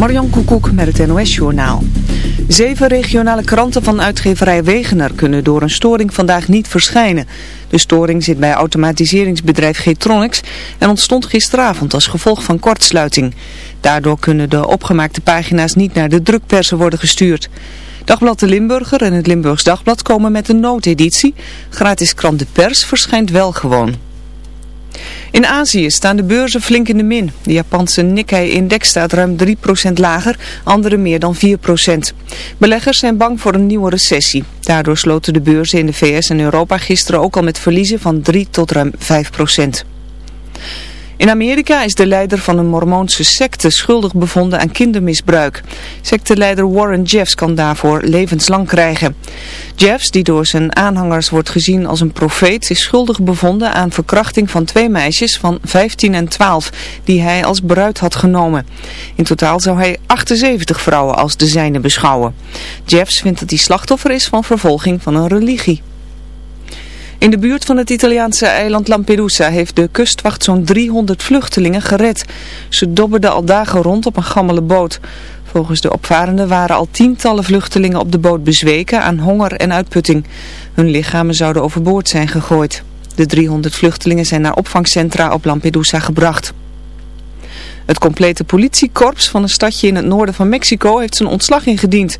Marjan Koekoek met het NOS-journaal. Zeven regionale kranten van uitgeverij Wegener kunnen door een storing vandaag niet verschijnen. De storing zit bij automatiseringsbedrijf Getronics en ontstond gisteravond als gevolg van kortsluiting. Daardoor kunnen de opgemaakte pagina's niet naar de drukpersen worden gestuurd. Dagblad De Limburger en het Limburgs Dagblad komen met een noodeditie. Gratis krant De Pers verschijnt wel gewoon. In Azië staan de beurzen flink in de min. De Japanse Nikkei-index staat ruim 3% lager, andere meer dan 4%. Beleggers zijn bang voor een nieuwe recessie. Daardoor sloten de beurzen in de VS en Europa gisteren ook al met verliezen van 3 tot ruim 5%. In Amerika is de leider van een mormoonse secte schuldig bevonden aan kindermisbruik. Secteleider Warren Jeffs kan daarvoor levenslang krijgen. Jeffs, die door zijn aanhangers wordt gezien als een profeet, is schuldig bevonden aan verkrachting van twee meisjes van 15 en 12, die hij als bruid had genomen. In totaal zou hij 78 vrouwen als de zijne beschouwen. Jeffs vindt dat hij slachtoffer is van vervolging van een religie. In de buurt van het Italiaanse eiland Lampedusa heeft de kustwacht zo'n 300 vluchtelingen gered. Ze dobberden al dagen rond op een gammele boot. Volgens de opvarenden waren al tientallen vluchtelingen op de boot bezweken aan honger en uitputting. Hun lichamen zouden overboord zijn gegooid. De 300 vluchtelingen zijn naar opvangcentra op Lampedusa gebracht. Het complete politiekorps van een stadje in het noorden van Mexico heeft zijn ontslag ingediend.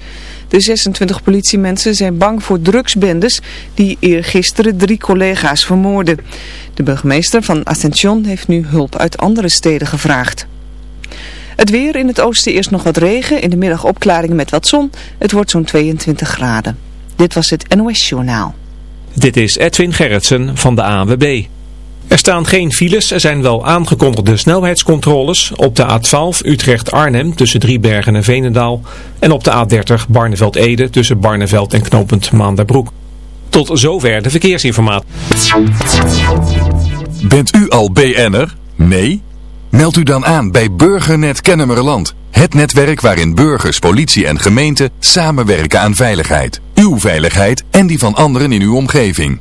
De 26 politiemensen zijn bang voor drugsbendes die eergisteren drie collega's vermoorden. De burgemeester van Ascension heeft nu hulp uit andere steden gevraagd. Het weer in het oosten eerst nog wat regen, in de middag opklaringen met wat zon. Het wordt zo'n 22 graden. Dit was het NOS Journaal. Dit is Edwin Gerritsen van de ANWB. Er staan geen files, er zijn wel aangekondigde snelheidscontroles op de A12 Utrecht-Arnhem tussen Driebergen en Veenendaal en op de A30 Barneveld-Ede tussen Barneveld en knooppunt Maanderbroek. Tot zover de verkeersinformatie. Bent u al BN'er? Nee? Meld u dan aan bij Burgernet Kennemerland. Het netwerk waarin burgers, politie en gemeente samenwerken aan veiligheid. Uw veiligheid en die van anderen in uw omgeving.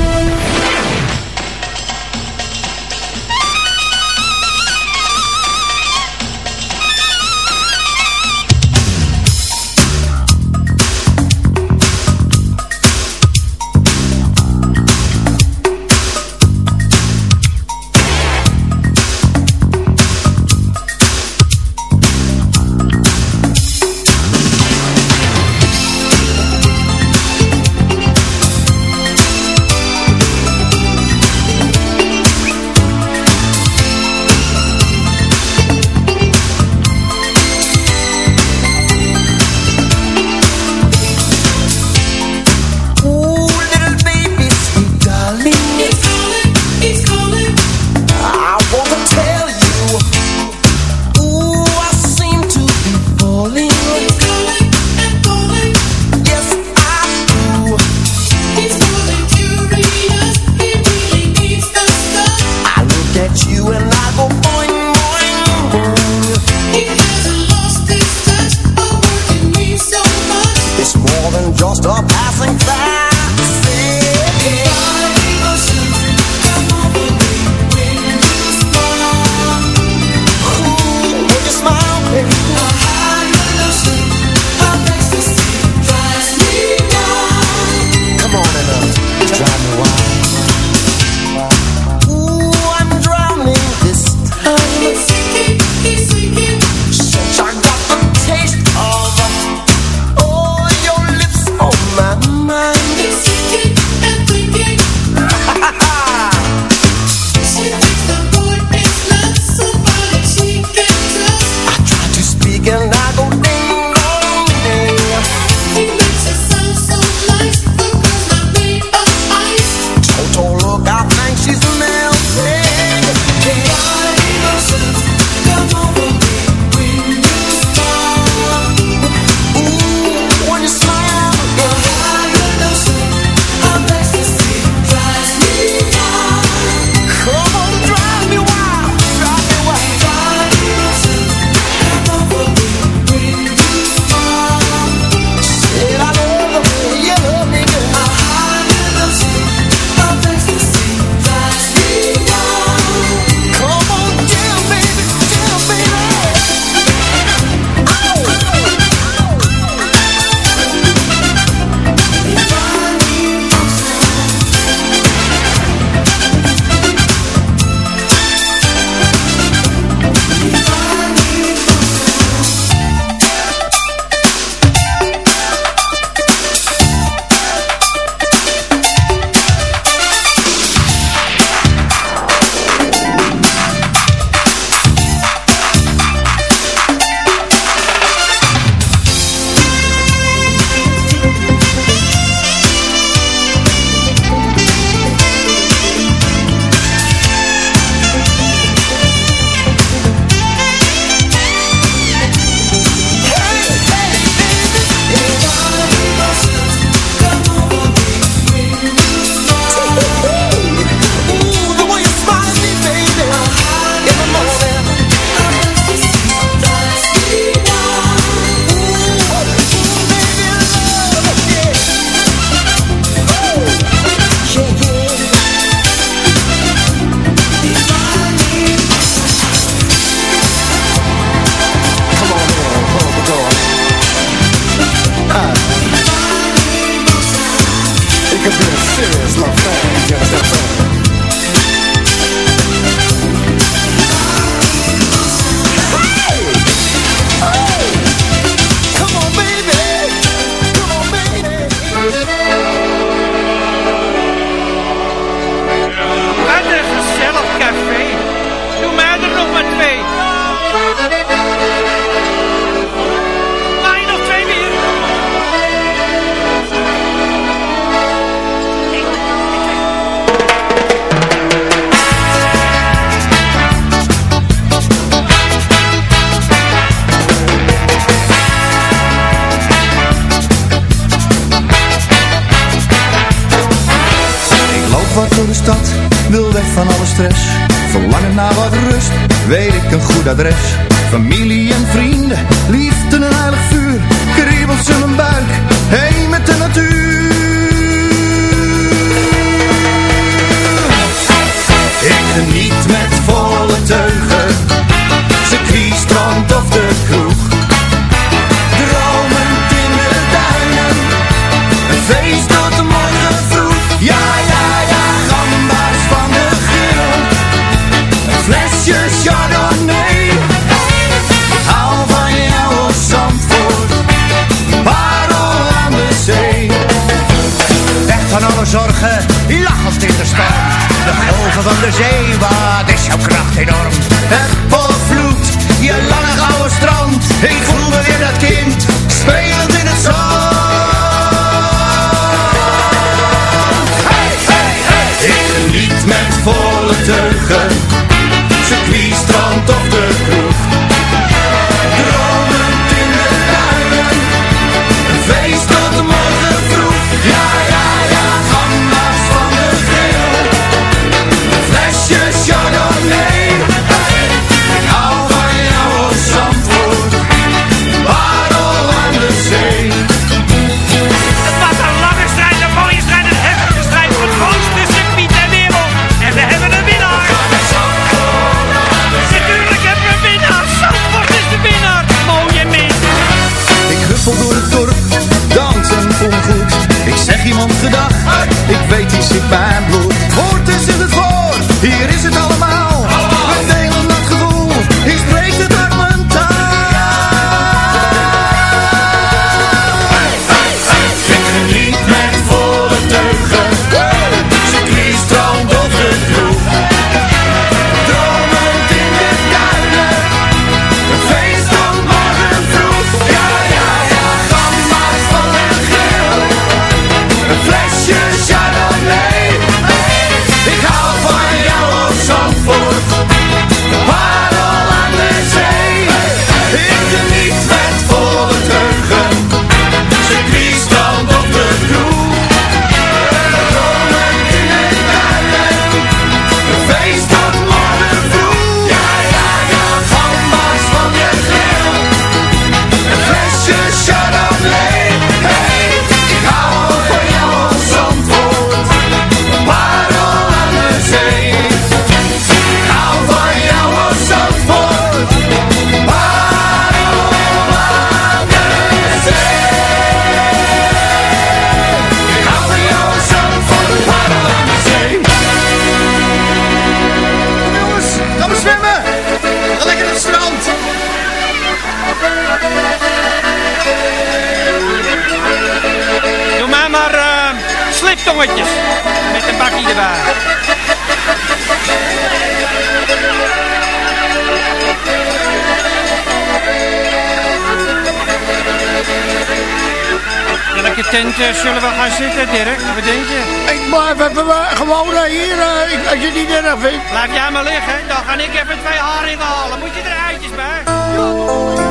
Eh, zullen we gaan zitten, direct. Wat denk je? Ik blijf even gewoon eh, hier, eh, ik, als je niet erg vindt. Laat jij maar liggen, dan ga ik even twee haringen halen. Moet je er eitjes bij? Ja,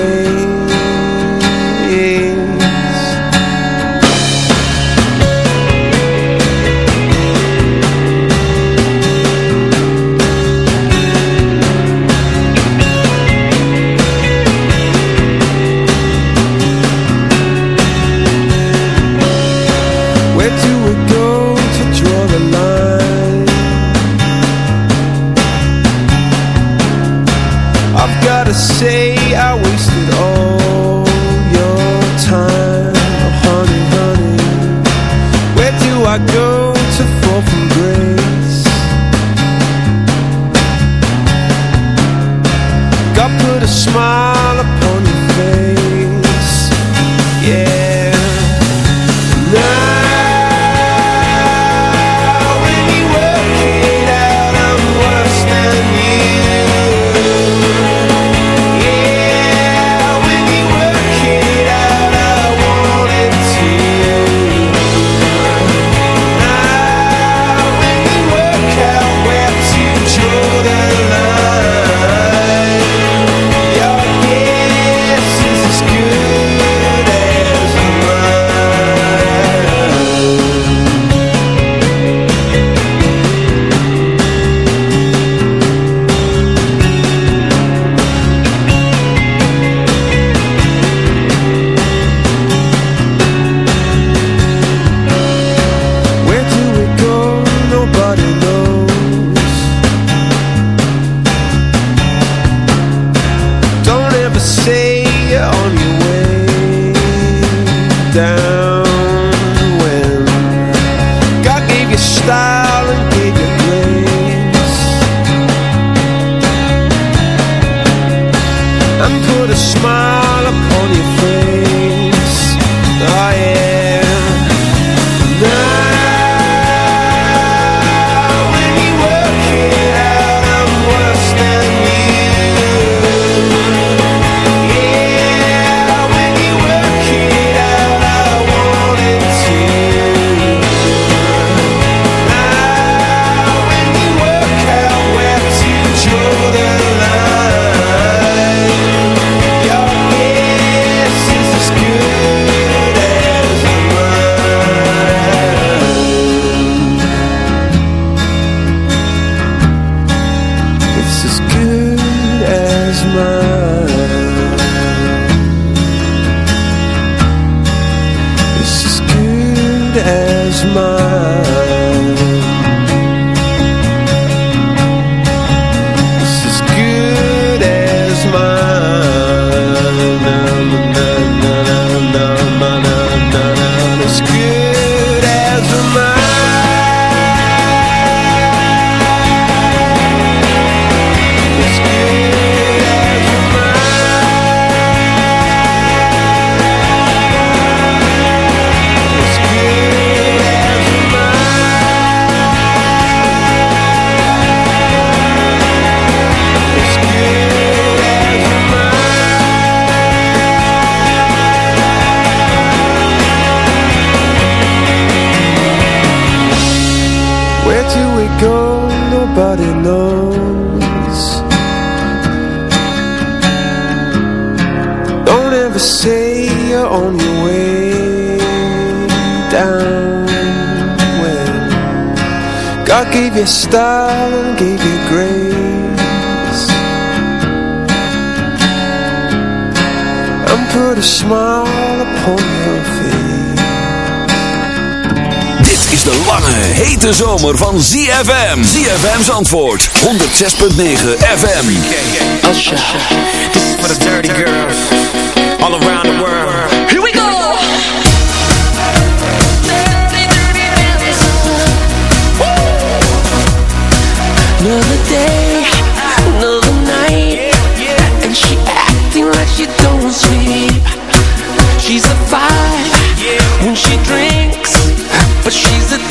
your style, gave you grace. And put a smile upon your face. Dit is de lange, hete zomer van ZFM ZFM's antwoord, 106.9 FM Usher, this is for the dirty girls All around the world. Here we go! But she's a